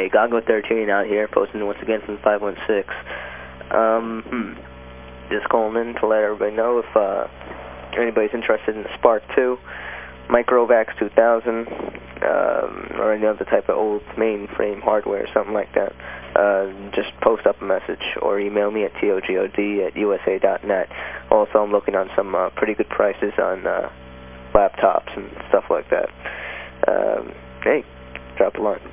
Hey, Gongo13 out here, posting once again from 516. Um, hmm. Just calling in to let everybody know if uh, anybody's interested in the SPARC 2, Microvax 2000, um, or any other type of old mainframe hardware, or something like that. Uh, just post up a message or email me at togod at usa.net. Also, I'm looking on some uh, pretty good prices on uh, laptops and stuff like that. Um, hey, drop a line.